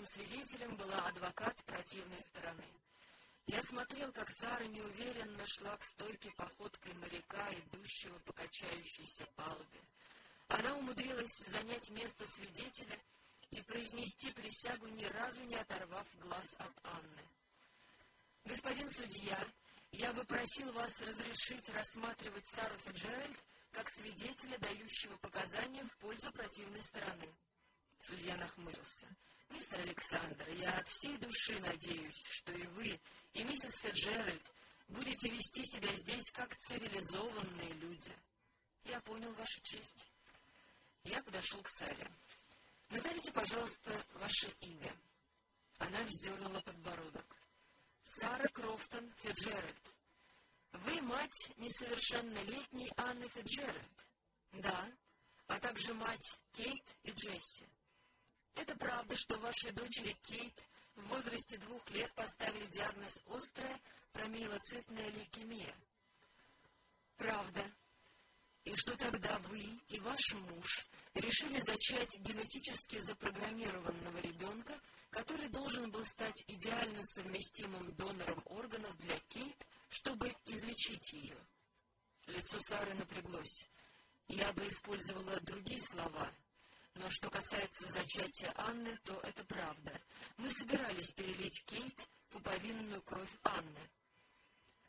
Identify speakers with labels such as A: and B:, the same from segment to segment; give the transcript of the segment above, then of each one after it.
A: Первым свидетелем была адвокат противной стороны. Я смотрел, как Сара неуверенно шла к стойке походкой моряка, идущего по качающейся палубе. Она умудрилась занять место свидетеля и произнести присягу, ни разу не оторвав глаз от Анны. «Господин судья, я бы просил вас разрешить рассматривать Сару Фиджеральд как свидетеля, дающего показания в пользу противной стороны». Судья нахмурился. «Мистер Александр, я от всей души надеюсь, что и вы, и миссис Фиджеральд будете вести себя здесь как цивилизованные люди». «Я понял, Ваша честь». Я подошел к Саре. «Назовите, пожалуйста, ваше имя». Она вздернула подбородок. «Сара Крофтон Фиджеральд. Вы мать несовершеннолетней Анны Фиджеральд?» «Да, а также мать Кейт и Джесси. Это правда, что вашей дочери Кейт в возрасте двух лет поставили диагноз острая промиелоцитная лейкемия? Правда. И что тогда вы и ваш муж решили зачать генетически запрограммированного ребенка, который должен был стать идеально совместимым донором органов для Кейт, чтобы излечить ее? Лицо Сары напряглось. Я бы использовала другие слова — но что касается зачатия Анны, то это правда. Мы собирались перелить Кейт пуповинную кровь Анны.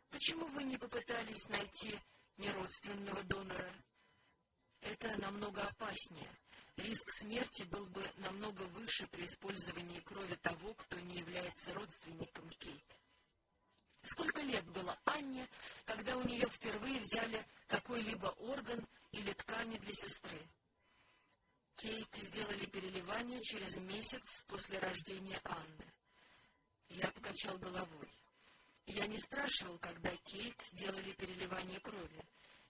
A: Почему вы не попытались найти неродственного донора? Это намного опаснее. Риск смерти был бы намного выше при использовании крови того, кто не является родственником Кейт. Сколько лет было Анне, когда у нее впервые взяли какой-либо орган или ткани для сестры? Кейт сделали переливание через месяц после рождения Анны. Я покачал головой. Я не спрашивал, когда Кейт делали переливание крови.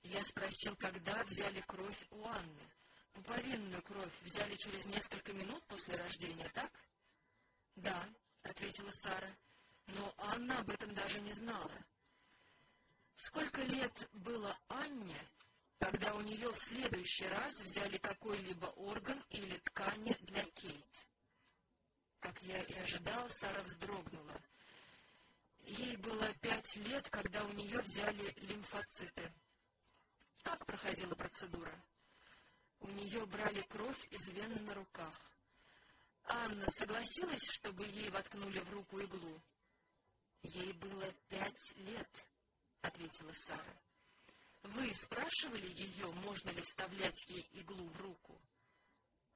A: Я спросил, когда взяли кровь у Анны. Пуповинную кровь взяли через несколько минут после рождения, так? Да, ответила Сара, но Анна об этом даже не знала. Сколько лет было Анне, когда у нее в следующий раз взяли какой-либо орган или ткани для Кейт. Как я и ожидал, Сара вздрогнула. Ей было пять лет, когда у нее взяли лимфоциты. Как проходила процедура? У нее брали кровь из вен на руках. Анна согласилась, чтобы ей воткнули в руку иглу? Ей было пять лет, ответила Сара. Вы спрашивали ее, можно ли вставлять ей иглу в руку?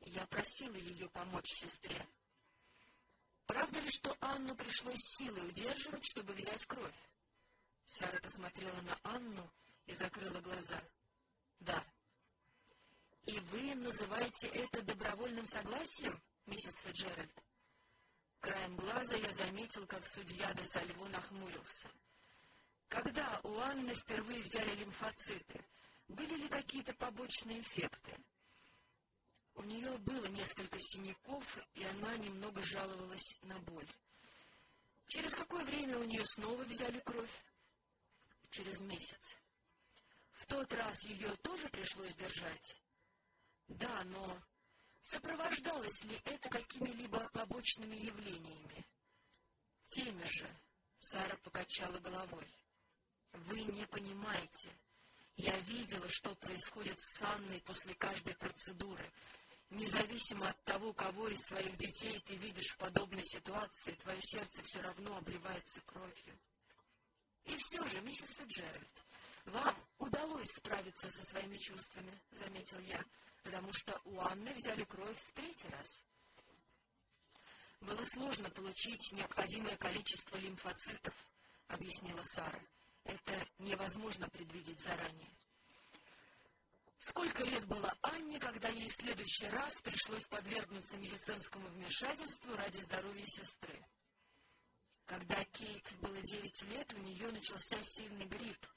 A: Я просила ее помочь сестре. Правда ли, что Анну пришлось силой удерживать, чтобы взять кровь? Сара посмотрела на Анну и закрыла глаза. Да. И вы называете это добровольным согласием, миссис Фиджеральд? Краем глаза я заметил, как судья де Сальво нахмурился. — когда у Анны впервые взяли лимфоциты, были ли какие-то побочные эффекты? У нее было несколько синяков, и она немного жаловалась на боль. Через какое время у нее снова взяли кровь? Через месяц. В тот раз ее тоже пришлось держать? Да, но сопровождалось ли это какими-либо побочными явлениями? Теми же. Сара покачала головой. Вы не понимаете. Я видела, что происходит с Анной после каждой процедуры. Независимо от того, кого из своих детей ты видишь в подобной ситуации, твое сердце все равно обливается кровью. И все же, миссис Фиджеральд, вам удалось справиться со своими чувствами, заметил я, потому что у Анны взяли кровь в третий раз. Было сложно получить необходимое количество лимфоцитов, объяснила Сара. Это невозможно предвидеть заранее. Сколько лет было Анне, когда ей в следующий раз пришлось подвергнуться медицинскому вмешательству ради здоровья сестры? Когда Кейт было девять лет, у нее начался сильный грипп.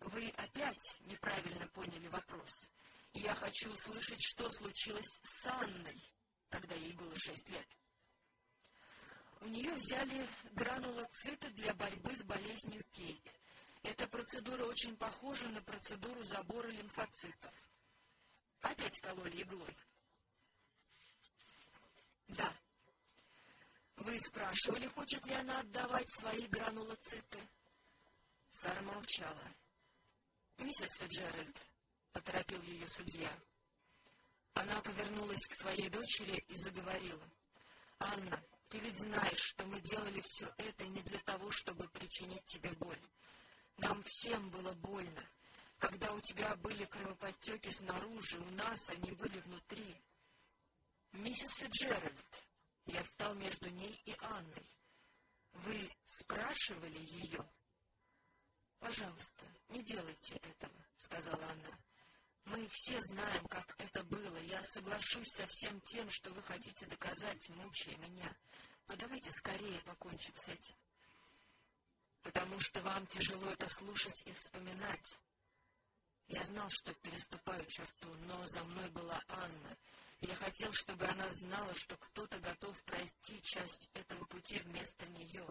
A: Вы опять неправильно поняли вопрос. Я хочу услышать, что случилось с Анной, когда ей было шесть лет. У нее взяли гранулоциты для борьбы с болезнью Кейт. Эта процедура очень похожа на процедуру забора лимфоцитов. Опять кололи иглой. Да. спрашивали, хочет ли она отдавать свои гранулоциты? Сара молчала. — Миссис Фиджеральд, — поторопил ее судья. Она повернулась к своей дочери и заговорила. — Анна, ты ведь знаешь, что мы делали все это не для того, чтобы причинить тебе боль. Нам всем было больно. Когда у тебя были кровоподтеки снаружи, у нас они были внутри. Миссис Фиджеральд, я встал между ней и Анной. Вы спрашивали ее? Пожалуйста, не делайте этого, сказала она. Мы все знаем, как это было. Я соглашусь со всем тем, что вы хотите доказать, мучая меня. Но давайте скорее покончим с этим. Потому что вам тяжело это слушать и вспоминать. Я знал, что переступаю черту, но за мной была Анна. Я хотел, чтобы она знала, что кто-то готов пройти часть этого пути вместо нее.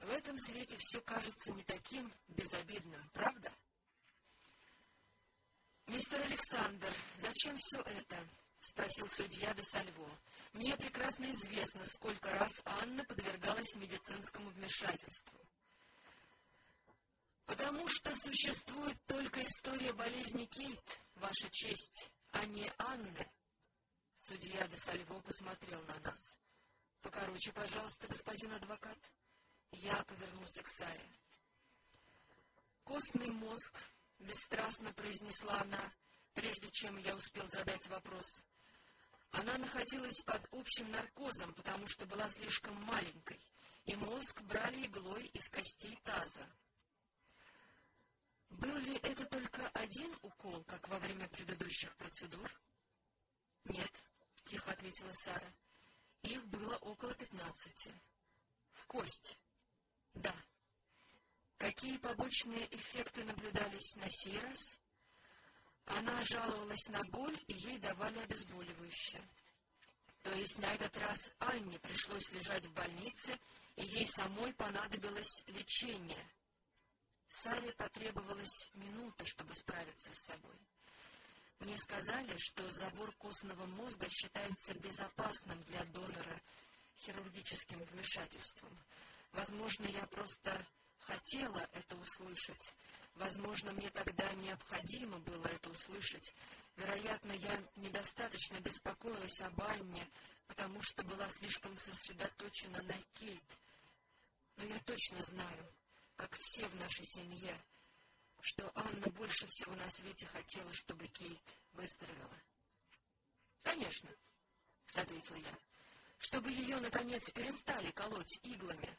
A: В этом свете все кажется не таким безобидным, правда? «Мистер Александр, зачем все это?» — спросил судья де Сальво. «Мне прекрасно известно, сколько раз Анна подвергалась медицинскому вмешательству. Потому что существует только история болезни Кейт, Ваша честь, а не Анны». Судья де Сальво посмотрел на нас. «Покороче, пожалуйста, господин адвокат». Я повернулся к Саре. «Костный мозг — бесстрастно произнесла она, прежде чем я успел задать вопрос. Она находилась под общим наркозом, потому что была слишком маленькой, и мозг брали иглой из костей таза. Был ли это только один укол, как во время предыдущих процедур? — Нет, — тихо ответила Сара. — Их было около пятнадцати. — В кость? — Да. — Какие побочные эффекты наблюдались на сей раз? Она жаловалась на боль, и ей давали обезболивающее. То есть на этот раз Анне пришлось лежать в больнице, и ей самой понадобилось лечение. Саре потребовалась минута, чтобы справиться с собой. Мне сказали, что забор костного мозга считается безопасным для донора хирургическим вмешательством. Возможно, я просто хотела это услышать. Возможно, мне тогда необходимо было это услышать. Вероятно, я недостаточно беспокоилась об Анне, потому что была слишком сосредоточена на Кейт. Но я точно знаю, все в нашей семье, что Анна больше всего на свете хотела, чтобы Кейт выздоровела. — Конечно, — ответил я, — чтобы ее, наконец, перестали колоть иглами.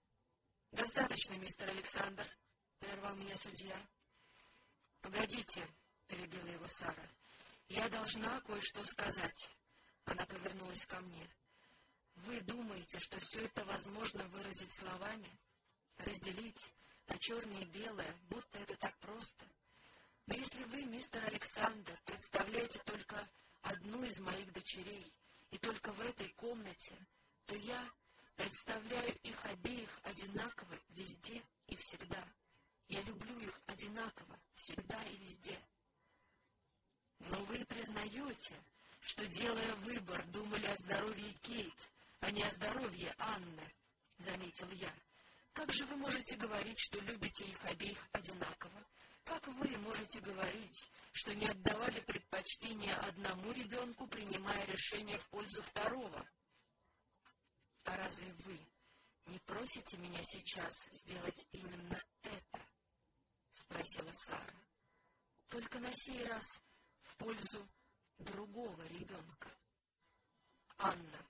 A: —— Достаточно, мистер Александр, — прервал меня судья. — Погодите, — перебила его Сара, — я должна кое-что сказать. Она повернулась ко мне. — Вы думаете, что все это возможно выразить словами? Разделить на черное и белое, будто это так просто? Но если вы, мистер Александр, представляете только одну из моих дочерей, и только в этой комнате, то я Представляю их обеих одинаково везде и всегда. Я люблю их одинаково, всегда и везде. Но вы признаете, что, делая выбор, думали о здоровье Кейт, а не о здоровье Анны, — заметил я. Как же вы можете говорить, что любите их обеих одинаково? Как вы можете говорить, что не отдавали предпочтение одному ребенку, принимая решение в пользу второго? А разве вы не просите меня сейчас сделать именно это? — спросила Сара. — Только на сей раз в пользу другого ребенка. Анна.